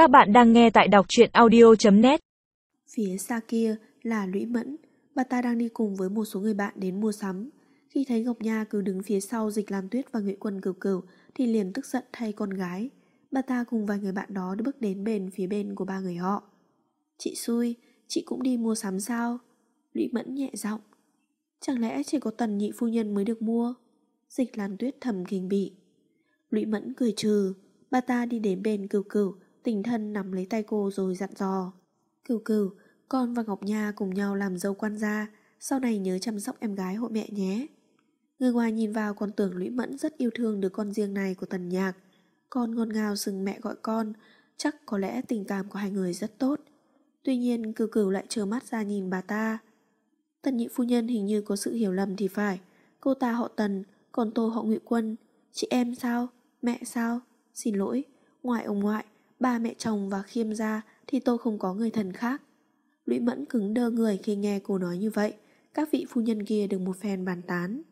Các bạn đang nghe tại đọc truyện audio.net Phía xa kia là Lũy Mẫn, bà ta đang đi cùng với một số người bạn đến mua sắm. Khi thấy Ngọc Nha cứ đứng phía sau dịch lam Tuyết và Nguyễn Quân cửu cửu thì liền tức giận thay con gái. Bà ta cùng vài người bạn đó bước đến bên phía bên của ba người họ. Chị xui, chị cũng đi mua sắm sao? Lũy Mẫn nhẹ giọng. Chẳng lẽ chỉ có tần nhị phu nhân mới được mua? Dịch lam Tuyết thầm kinh bị. Lũy Mẫn cười trừ, bà ta đi đến bên cửu cửu tình thân nắm lấy tay cô rồi dặn dò. Cửu cửu, con và Ngọc Nha cùng nhau làm dâu quan gia, sau này nhớ chăm sóc em gái hộ mẹ nhé. Người ngoài nhìn vào còn tưởng Lũy Mẫn rất yêu thương đứa con riêng này của Tần Nhạc. Con ngon ngào sừng mẹ gọi con, chắc có lẽ tình cảm của hai người rất tốt. Tuy nhiên cửu cửu lại trơ mắt ra nhìn bà ta. Tần nhị phu nhân hình như có sự hiểu lầm thì phải. Cô ta họ Tần, còn tôi họ Ngụy Quân. Chị em sao? Mẹ sao? Xin lỗi, ngoại ông ngoại, ba mẹ chồng và khiêm gia thì tôi không có người thần khác. Lũy mẫn cứng đơ người khi nghe cô nói như vậy, các vị phu nhân kia được một phen bàn tán.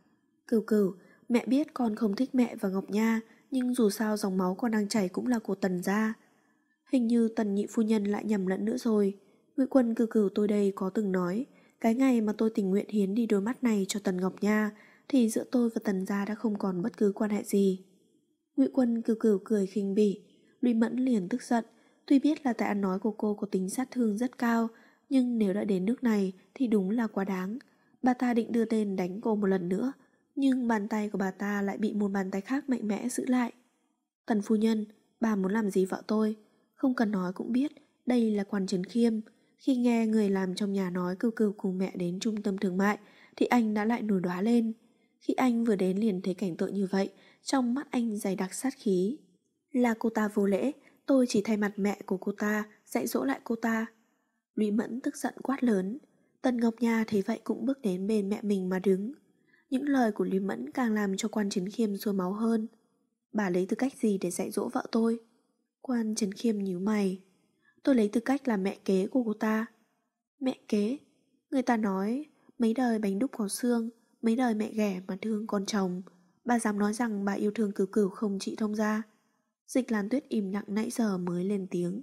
Cửu cửu, mẹ biết con không thích mẹ và Ngọc Nha, nhưng dù sao dòng máu con đang chảy cũng là của tần gia. Hình như tần nhị phu nhân lại nhầm lẫn nữa rồi. Ngụy quân cửu cửu tôi đây có từng nói, cái ngày mà tôi tình nguyện hiến đi đôi mắt này cho tần Ngọc Nha, thì giữa tôi và tần gia đã không còn bất cứ quan hệ gì. Ngụy quân cửu cửu cười khinh bỉ, Lũy Mẫn liền tức giận, tuy biết là tại ăn nói của cô có tính sát thương rất cao, nhưng nếu đã đến nước này thì đúng là quá đáng. Bà ta định đưa tên đánh cô một lần nữa, nhưng bàn tay của bà ta lại bị một bàn tay khác mạnh mẽ giữ lại. Tần phu nhân, bà muốn làm gì vợ tôi? Không cần nói cũng biết, đây là quan trấn khiêm. Khi nghe người làm trong nhà nói cưu cưu cùng mẹ đến trung tâm thương mại, thì anh đã lại nổi đoá lên. Khi anh vừa đến liền thấy cảnh tượng như vậy, trong mắt anh dày đặc sát khí. Là cô ta vô lễ, tôi chỉ thay mặt mẹ của cô ta, dạy dỗ lại cô ta. Lý Mẫn tức giận quát lớn. Tần Ngọc Nha thấy vậy cũng bước đến bên mẹ mình mà đứng. Những lời của Lý Mẫn càng làm cho quan Trấn Khiêm sôi máu hơn. Bà lấy tư cách gì để dạy dỗ vợ tôi? Quan Trấn Khiêm nhíu mày. Tôi lấy tư cách là mẹ kế của cô ta. Mẹ kế? Người ta nói mấy đời bánh đúc có xương, mấy đời mẹ ghẻ mà thương con chồng. Bà dám nói rằng bà yêu thương cửu cửu không chị thông ra. Dịch Lan Tuyết im lặng nãy giờ mới lên tiếng.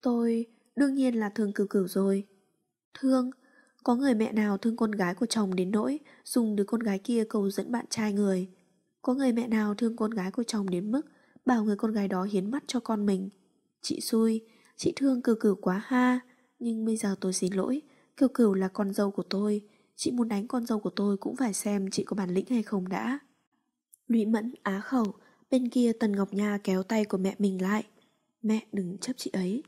Tôi đương nhiên là thương cửu cửu rồi. Thương? Có người mẹ nào thương con gái của chồng đến nỗi dùng đứa con gái kia cầu dẫn bạn trai người. Có người mẹ nào thương con gái của chồng đến mức bảo người con gái đó hiến mắt cho con mình. Chị xui, chị thương cửu cửu quá ha. Nhưng bây giờ tôi xin lỗi, cửu cửu là con dâu của tôi. Chị muốn đánh con dâu của tôi cũng phải xem chị có bản lĩnh hay không đã. Lũy mẫn á khẩu, Bên kia Tần Ngọc Nha kéo tay của mẹ mình lại. Mẹ đừng chấp chị ấy.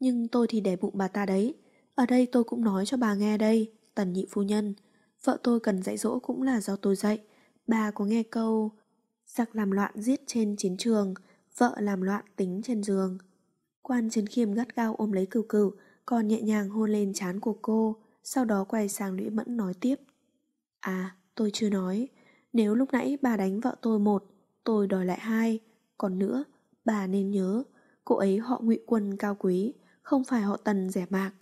Nhưng tôi thì để bụng bà ta đấy. Ở đây tôi cũng nói cho bà nghe đây, Tần nhị phu nhân. Vợ tôi cần dạy dỗ cũng là do tôi dạy. Bà có nghe câu Giặc làm loạn giết trên chiến trường, vợ làm loạn tính trên giường. Quan Trấn Khiêm gắt gao ôm lấy cửu cửu, còn nhẹ nhàng hôn lên trán của cô, sau đó quay sang Lũy Mẫn nói tiếp. À, tôi chưa nói, nếu lúc nãy bà đánh vợ tôi một, tôi đòi lại hai. Còn nữa, bà nên nhớ, cô ấy họ ngụy quân cao quý, không phải họ tần rẻ mạc.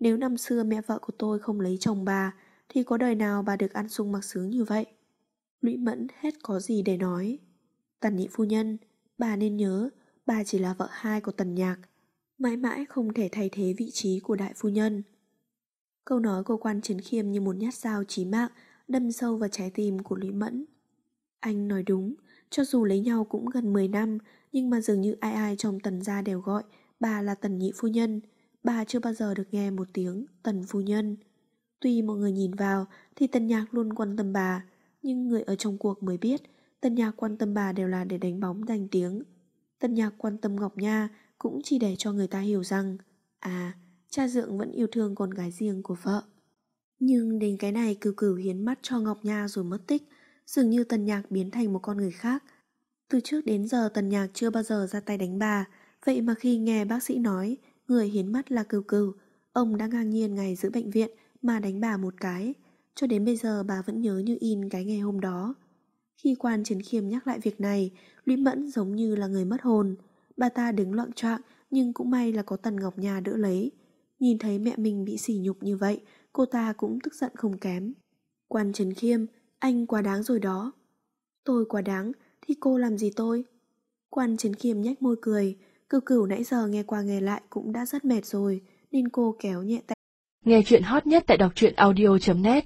Nếu năm xưa mẹ vợ của tôi không lấy chồng bà, thì có đời nào bà được ăn sung mặc sướng như vậy? Lũy mẫn hết có gì để nói. Tần nhị phu nhân, bà nên nhớ, bà chỉ là vợ hai của tần nhạc, mãi mãi không thể thay thế vị trí của đại phu nhân. Câu nói của quan trấn khiêm như một nhát dao chí mạng đâm sâu vào trái tim của Lý Mẫn. Anh nói đúng, cho dù lấy nhau cũng gần 10 năm, nhưng mà dường như ai ai trong tần gia đều gọi bà là tần nhị phu nhân. Bà chưa bao giờ được nghe một tiếng tần phu nhân. Tuy mọi người nhìn vào thì tần nhạc luôn quan tâm bà, nhưng người ở trong cuộc mới biết tần nhạc quan tâm bà đều là để đánh bóng danh tiếng. Tần nhạc quan tâm Ngọc Nha cũng chỉ để cho người ta hiểu rằng à, cha dượng vẫn yêu thương con gái riêng của vợ. Nhưng đến cái này cừu cừu hiến mắt cho Ngọc Nha rồi mất tích dường như tần nhạc biến thành một con người khác. Từ trước đến giờ tần nhạc chưa bao giờ ra tay đánh bà, vậy mà khi nghe bác sĩ nói người hiến mắt là cừu cừu, ông đã ngang nhiên ngày giữ bệnh viện mà đánh bà một cái. Cho đến bây giờ bà vẫn nhớ như in cái ngày hôm đó. Khi quan Trấn Khiêm nhắc lại việc này, Lũy Mẫn giống như là người mất hồn. Bà ta đứng loạn trọng nhưng cũng may là có Tần Ngọc Nhà đỡ lấy. Nhìn thấy mẹ mình bị sỉ nhục như vậy, cô ta cũng tức giận không kém. Quan Trấn Khiêm anh quá đáng rồi đó. Tôi quá đáng, thì cô làm gì tôi? Quan Trấn Khiêm nhách môi cười, cựu cửu nãy giờ nghe qua nghe lại cũng đã rất mệt rồi, nên cô kéo nhẹ tay. Nghe chuyện hot nhất tại đọc truyện audio.net